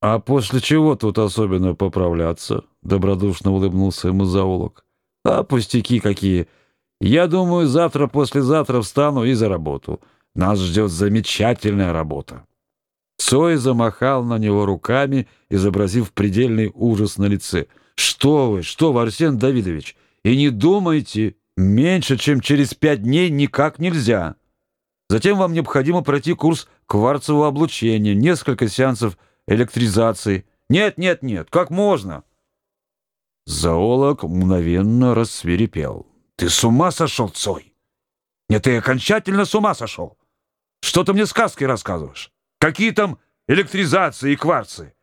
А после чего тут особенно поправляться? Добродушно улыбнулся ему зоолог. А пустяки какие. Я думаю, завтра-послезавтра встану и за работу. Нас ждет замечательная работа. Цой замахал на него руками, изобразив предельный ужас на лице. «Что вы, что вы, Арсен Давидович, и не думайте, меньше, чем через пять дней никак нельзя. Затем вам необходимо пройти курс кварцевого облучения, несколько сеансов электризации. Нет, нет, нет, как можно?» Зоолог мгновенно рассверепел. «Ты с ума сошел, Цой? Нет, ты окончательно с ума сошел. Что ты мне сказки рассказываешь? Какие там электризации и кварцы?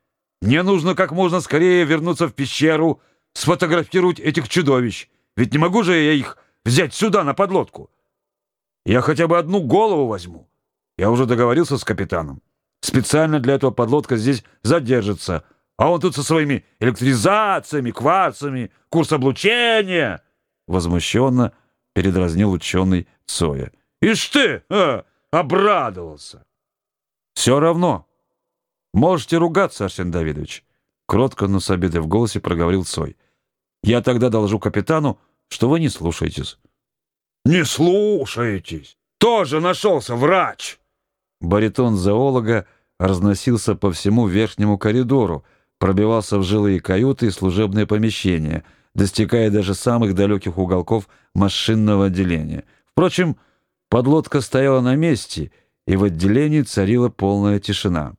Мне нужно как можно скорее вернуться в пещеру, сфотографировать этих чудовищ. Ведь не могу же я их взять сюда на подлодку. Я хотя бы одну голову возьму. Я уже договорился с капитаном. Специально для этого подлодка здесь задержится. А он тут со своими электризациями, кварцами, курс облучения. Возмущенно передразнил ученый Цоя. Ишь ты, а, обрадовался. Все равно. Можете ругаться, Арсен Давидович. Кротко, но с обидой в голосе проговорил Цой. Я тогда доложу капитану, что вы не слушаетесь. Не слушаетесь? Тоже нашелся врач. Баритон зоолога разносился по всему верхнему коридору, пробивался в жилые каюты и служебные помещения, достигая даже самых далеких уголков машинного отделения. Впрочем, подлодка стояла на месте, и в отделении царила полная тишина.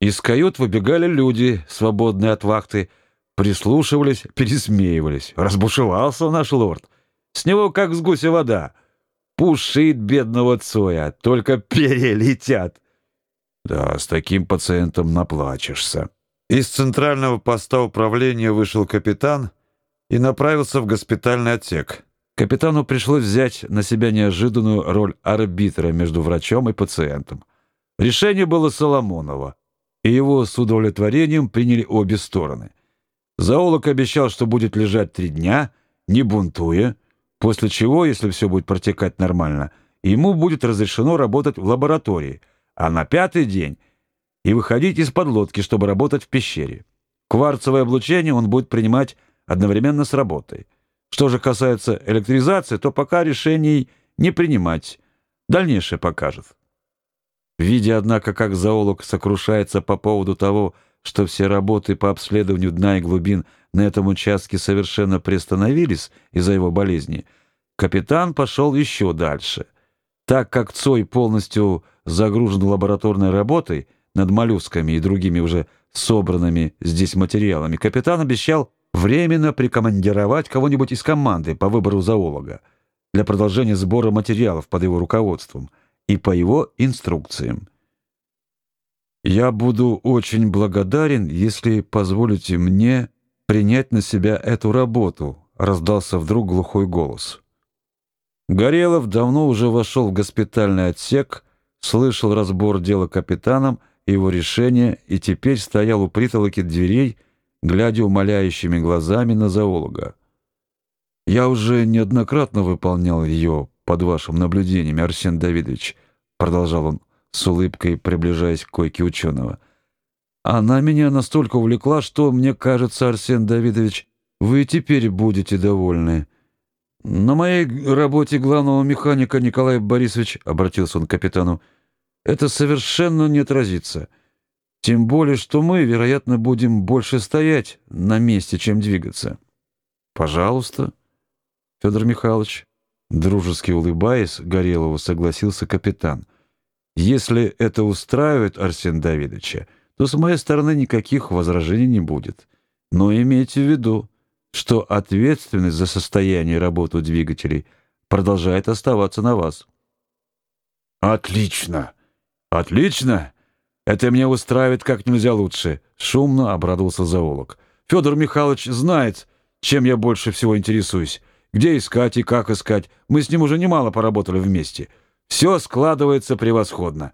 Из кают выбегали люди, свободные от вахты, прислушивались, пересмеивались. Разбушевался наш лорд. С него как с гуся вода. Пушит бедного Цоя, только перья летят. Да, с таким пациентом наплачешься. Из центрального поста управления вышел капитан и направился в госпитальный отсек. Капитану пришлось взять на себя неожиданную роль арбитра между врачом и пациентом. Решение было Соломонова, и его с удовлетворением приняли обе стороны. Зоолог обещал, что будет лежать три дня, не бунтуя, после чего, если все будет протекать нормально, ему будет разрешено работать в лаборатории, а на пятый день и выходить из подлодки, чтобы работать в пещере. Кварцевое облучение он будет принимать одновременно с работой. Что же касается электризации, то пока решений не принимать. Дальнейшее покажет. Видя, однако, как зоолог сокрушается по поводу того, что все работы по обследованию дна и глубин на этом участке совершенно приостановились из-за его болезни, капитан пошел еще дальше. Так как Цой полностью загружен лабораторной работой, над моллюсками и другими уже собранными здесь материалами, капитан обещал временно прикомандировать кого-нибудь из команды по выбору зоолога для продолжения сбора материалов под его руководством и по его инструкциям. «Я буду очень благодарен, если позволите мне принять на себя эту работу», раздался вдруг глухой голос. Горелов давно уже вошел в госпитальный отсек, слышал разбор дела капитаном его решение и теперь стоял у притолоки дверей, глядя умоляющими глазами на зоолога. «Я уже неоднократно выполнял ее под вашим наблюдением, Арсен Давидович», продолжал он с улыбкой, приближаясь к койке ученого. «Она меня настолько увлекла, что, мне кажется, Арсен Давидович, вы теперь будете довольны». «На моей работе главного механика Николай Борисович», — обратился он к капитану, — это совершенно не отразится. Тем более, что мы, вероятно, будем больше стоять на месте, чем двигаться. Пожалуйста, Федор Михайлович, дружески улыбаясь, Горелову согласился капитан. Если это устраивает Арсен Давидовича, то с моей стороны никаких возражений не будет. Но имейте в виду, что ответственность за состояние и работу двигателей продолжает оставаться на вас. Отлично. «Отлично! Это меня устраивает как нельзя лучше!» — шумно обрадовался зоолог. «Федор Михайлович знает, чем я больше всего интересуюсь. Где искать и как искать. Мы с ним уже немало поработали вместе. Все складывается превосходно.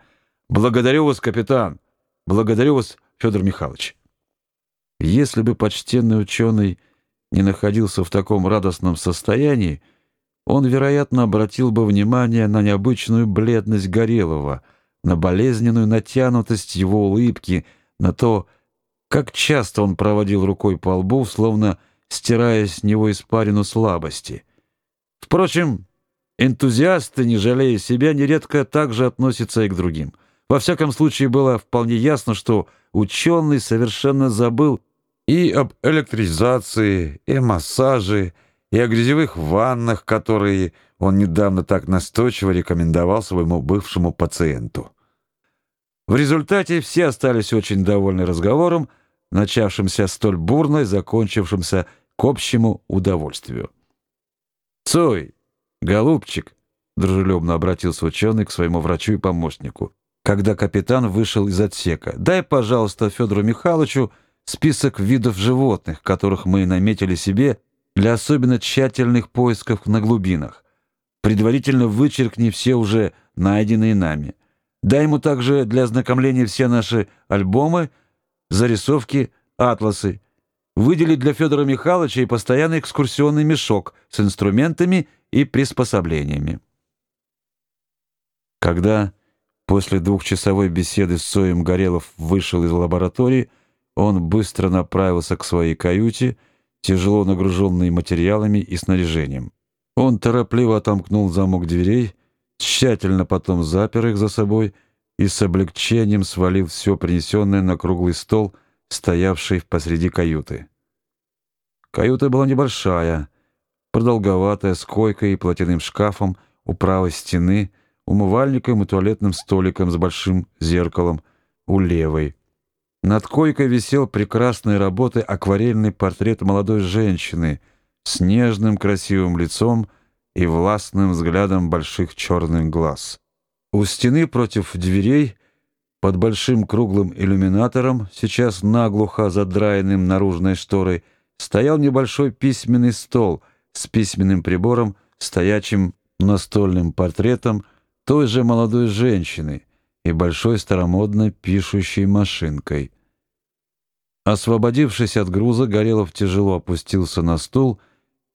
Благодарю вас, капитан. Благодарю вас, Федор Михайлович». Если бы почтенный ученый не находился в таком радостном состоянии, он, вероятно, обратил бы внимание на необычную бледность Горелого — на болезненную натянутость его улыбки, на то Как часто он проводил рукой по лбу, словно стирая с него испарину слабости. Впрочем, энтузиасты, не жалея себя, нередко также относятся и к другим. Во всяком случае, было вполне ясно, что ученый совершенно забыл и об электризации, и массаже, и о грязевых ваннах, которые он недавно так настойчиво рекомендовал своему бывшему пациенту. В результате все остались очень довольны разговором, начавшимся столь бурно и закончившимся к общему удовольствию. «Цой, голубчик!» — дружелюбно обратился ученый к своему врачу и помощнику, когда капитан вышел из отсека. «Дай, пожалуйста, Федору Михайловичу список видов животных, которых мы наметили себе для особенно тщательных поисков на глубинах. Предварительно вычеркни все уже найденные нами. Дай ему также для ознакомления все наши альбомы, зарисовки, атласы. Выдели для Федора Михайловича и постоянный экскурсионный мешок с инструментами и приспособлениями. Когда после двухчасовой беседы с Соем Горелов вышел из лаборатории, он быстро направился к своей каюте, тяжело нагруженный материалами и снаряжением. Он торопливо отомкнул замок дверей, тщательно потом запер их за собой и с облегчением свалил все принесенное на круглый стол, стоявший посреди каюты. Каюта была небольшая, продолговатая, с койкой и платяным шкафом у правой стены, умывальником и туалетным столиком с большим зеркалом у левой. Над койкой висел прекрасной работы акварельный портрет молодой женщины с нежным красивым лицом и властным взглядом больших черных глаз. У стены против дверей, под большим круглым иллюминатором, сейчас наглухо задраенным наружной шторой, стоял небольшой письменный стол с письменным прибором, стоячим настольным портретом той же молодой женщины и большой старомодной пишущей машинкой. Освободившись от груза, Горелов тяжело опустился на стул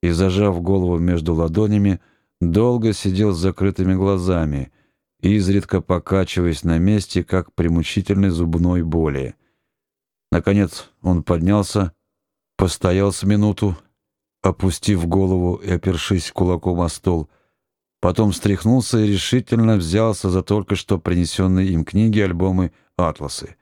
и, зажав голову между ладонями, долго сидел с закрытыми глазами, изредка покачиваясь на месте, как при мучительной зубной боли. Наконец он поднялся, постоял с минуту, опустив голову и опершись кулаком о стол, потом встряхнулся и решительно взялся за только что принесенные им книги, альбомы, атласы.